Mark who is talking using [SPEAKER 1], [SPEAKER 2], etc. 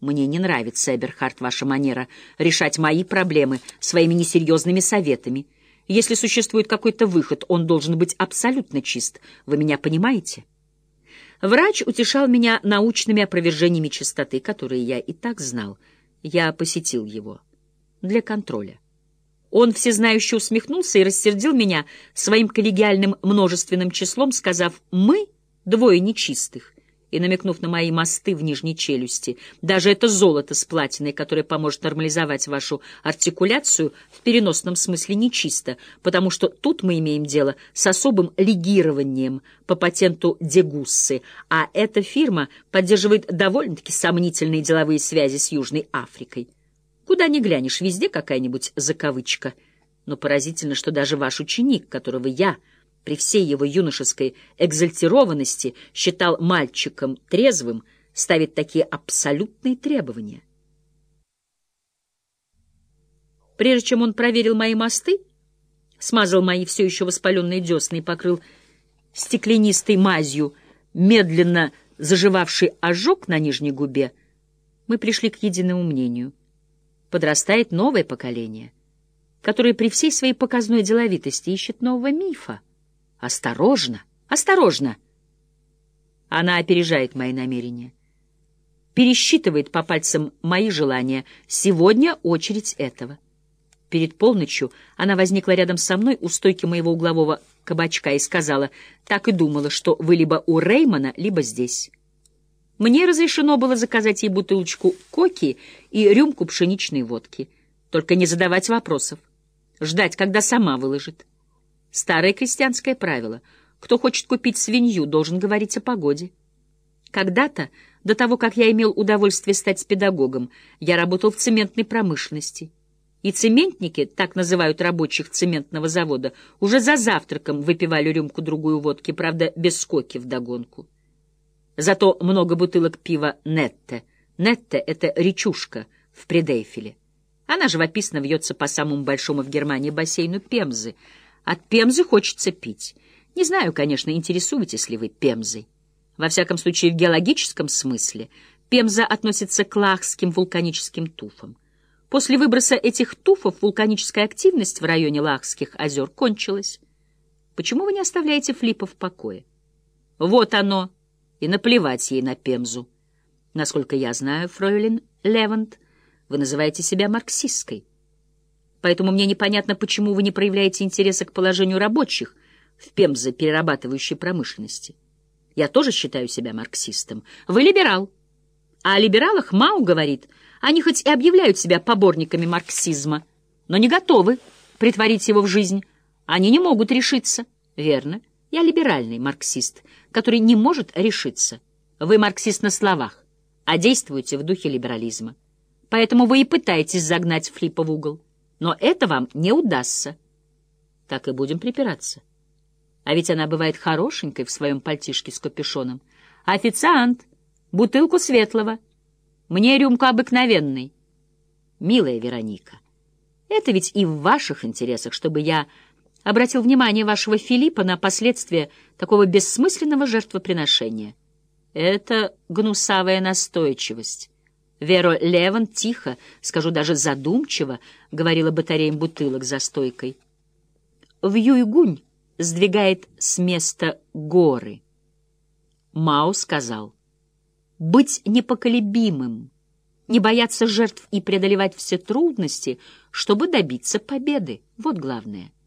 [SPEAKER 1] Мне не нравится, Эберхард, ваша манера решать мои проблемы своими несерьезными советами. Если существует какой-то выход, он должен быть абсолютно чист. Вы меня понимаете? Врач утешал меня научными опровержениями чистоты, которые я и так знал. Я посетил его. Для контроля. Он всезнающе усмехнулся и рассердил меня своим коллегиальным множественным числом, сказав «мы двое нечистых» и намекнув на мои мосты в нижней челюсти. Даже это золото с платиной, которое поможет нормализовать вашу артикуляцию, в переносном смысле нечисто, потому что тут мы имеем дело с особым легированием по патенту Дегуссы, а эта фирма поддерживает довольно-таки сомнительные деловые связи с Южной Африкой. Куда ни глянешь, везде какая-нибудь закавычка. Но поразительно, что даже ваш ученик, которого я, при всей его юношеской экзальтированности, считал мальчиком трезвым, ставит такие абсолютные требования. Прежде чем он проверил мои мосты, смазал мои все еще воспаленные десны и покрыл стеклянистой мазью, медленно заживавший ожог на нижней губе, мы пришли к единому мнению подрастает новое поколение, которое при всей своей показной деловитости ищет нового мифа. Осторожно, осторожно! Она опережает мои намерения, пересчитывает по пальцам мои желания. Сегодня очередь этого. Перед полночью она возникла рядом со мной у стойки моего углового кабачка и сказала, так и думала, что вы либо у Реймона, либо здесь. Мне разрешено было заказать ей бутылочку коки и рюмку пшеничной водки. Только не задавать вопросов. Ждать, когда сама выложит. Старое крестьянское правило. Кто хочет купить свинью, должен говорить о погоде. Когда-то, до того, как я имел удовольствие стать педагогом, я работал в цементной промышленности. И цементники, так называют рабочих цементного завода, уже за завтраком выпивали рюмку-другую водки, правда, без скоки вдогонку. Зато много бутылок пива «Нетте». «Нетте» — это речушка в Предейфеле. Она живописно вьется по самому большому в Германии бассейну Пемзы. От Пемзы хочется пить. Не знаю, конечно, интересуетесь ли вы Пемзой. Во всяком случае, в геологическом смысле Пемза относится к лахским вулканическим туфам. После выброса этих туфов вулканическая активность в районе Лахских озер кончилась. Почему вы не оставляете Флипа в покое? Вот оно, и наплевать ей на Пемзу. Насколько я знаю, фройлен Левант, вы называете себя марксистской. Поэтому мне непонятно, почему вы не проявляете интереса к положению рабочих в Пемзе перерабатывающей промышленности. Я тоже считаю себя марксистом. Вы либерал. А о либералах Мау говорит, они хоть и объявляют себя поборниками марксизма, но не готовы притворить его в жизнь. Они не могут решиться. Верно. Я либеральный марксист, который не может решиться. Вы марксист на словах, а действуете в духе либерализма. Поэтому вы и пытаетесь загнать Флипа в угол. Но это вам не удастся. Так и будем припираться. А ведь она бывает хорошенькой в своем пальтишке с капюшоном. Официант, бутылку светлого. Мне рюмку обыкновенной. Милая Вероника, это ведь и в ваших интересах, чтобы я обратил внимание вашего Филиппа на последствия такого бессмысленного жертвоприношения. Это гнусавая настойчивость. Веро Леван тихо, скажу даже задумчиво, говорила батареям бутылок за стойкой. В Юйгунь сдвигает с места горы. Мао сказал, быть непоколебимым, не бояться жертв и преодолевать все трудности, чтобы добиться победы. Вот главное —